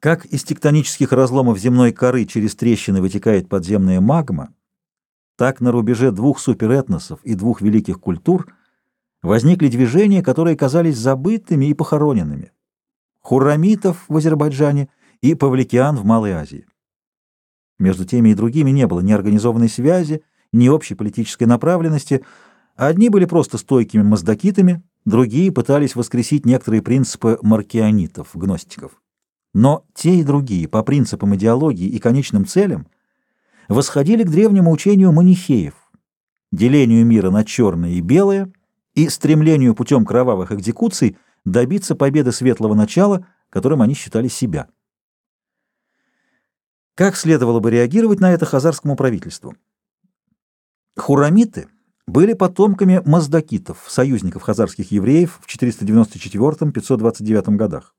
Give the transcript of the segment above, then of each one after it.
Как из тектонических разломов земной коры через трещины вытекает подземная магма, так на рубеже двух суперэтносов и двух великих культур возникли движения, которые казались забытыми и похороненными. Хурамитов в Азербайджане и Павликиан в Малой Азии. Между теми и другими не было ни организованной связи, ни общей политической направленности. Одни были просто стойкими маздакитами, другие пытались воскресить некоторые принципы маркианитов, гностиков. Но те и другие, по принципам идеологии и конечным целям, восходили к древнему учению манихеев, делению мира на черное и белое и стремлению путем кровавых экзекуций добиться победы светлого начала, которым они считали себя. Как следовало бы реагировать на это хазарскому правительству? Хурамиты были потомками маздакитов, союзников хазарских евреев в 494-529 годах,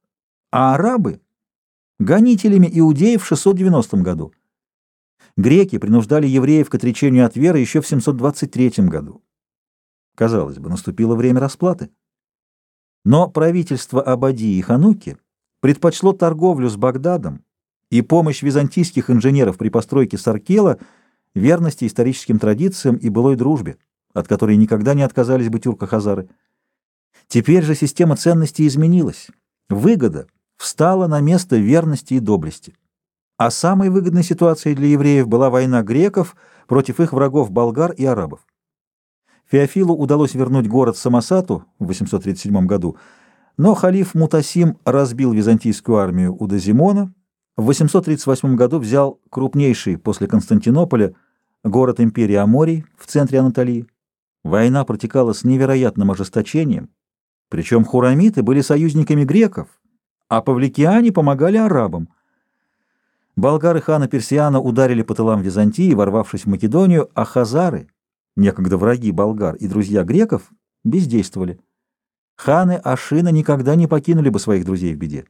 а арабы гонителями иудеев в 690 году. Греки принуждали евреев к отречению от веры еще в 723 году. Казалось бы, наступило время расплаты. Но правительство Абадии и Хануки предпочло торговлю с Багдадом и помощь византийских инженеров при постройке Саркела верности историческим традициям и былой дружбе, от которой никогда не отказались бы тюрко-хазары. Теперь же система ценностей изменилась. Выгода — встала на место верности и доблести. А самой выгодной ситуацией для евреев была война греков против их врагов болгар и арабов. Феофилу удалось вернуть город Самосату в 837 году, но халиф Мутасим разбил византийскую армию у Дозимона, в 838 году взял крупнейший после Константинополя город империи Аморий в центре Анатолии. Война протекала с невероятным ожесточением, причем хурамиты были союзниками греков, а павликиане помогали арабам. Болгары хана Персиана ударили по тылам Византии, ворвавшись в Македонию, а хазары, некогда враги болгар и друзья греков, бездействовали. Ханы Ашина никогда не покинули бы своих друзей в беде.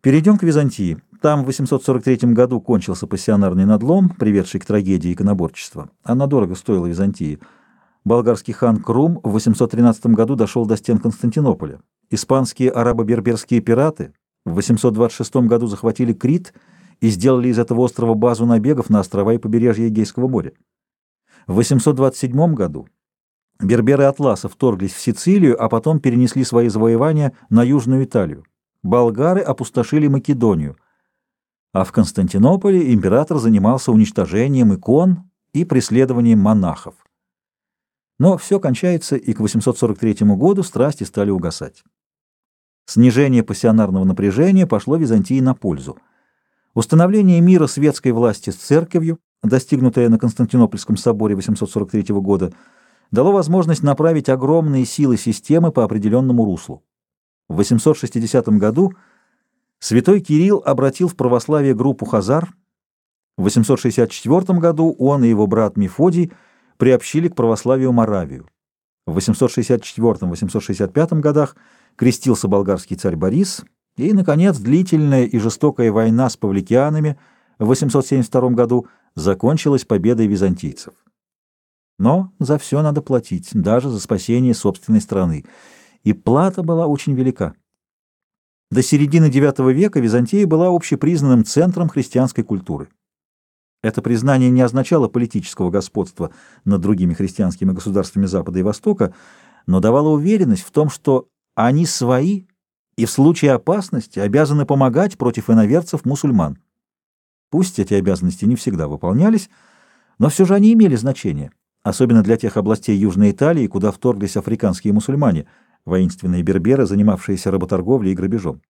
Перейдем к Византии. Там в 843 году кончился пассионарный надлом, приведший к трагедии иконоборчества. Она дорого стоила Византии. Болгарский хан Крум в 813 году дошел до стен Константинополя. Испанские арабо-берберские пираты в 826 году захватили Крит и сделали из этого острова базу набегов на острова и побережье Эгейского моря. В 827 году берберы Атласа вторглись в Сицилию, а потом перенесли свои завоевания на Южную Италию. Болгары опустошили Македонию, а в Константинополе император занимался уничтожением икон и преследованием монахов. Но все кончается, и к 843 году страсти стали угасать. Снижение пассионарного напряжения пошло Византии на пользу. Установление мира светской власти с церковью, достигнутое на Константинопольском соборе 843 года, дало возможность направить огромные силы системы по определенному руслу. В 860 году святой Кирилл обратил в православие группу хазар. В 864 году он и его брат Мефодий приобщили к православию Моравию. В 864-865 годах крестился болгарский царь Борис, и, наконец, длительная и жестокая война с павликианами в 872 году закончилась победой византийцев. Но за все надо платить, даже за спасение собственной страны, и плата была очень велика. До середины IX века Византия была общепризнанным центром христианской культуры. Это признание не означало политического господства над другими христианскими государствами Запада и Востока, но давало уверенность в том, что они свои и в случае опасности обязаны помогать против иноверцев мусульман. Пусть эти обязанности не всегда выполнялись, но все же они имели значение, особенно для тех областей Южной Италии, куда вторглись африканские мусульмане, воинственные берберы, занимавшиеся работорговлей и грабежом.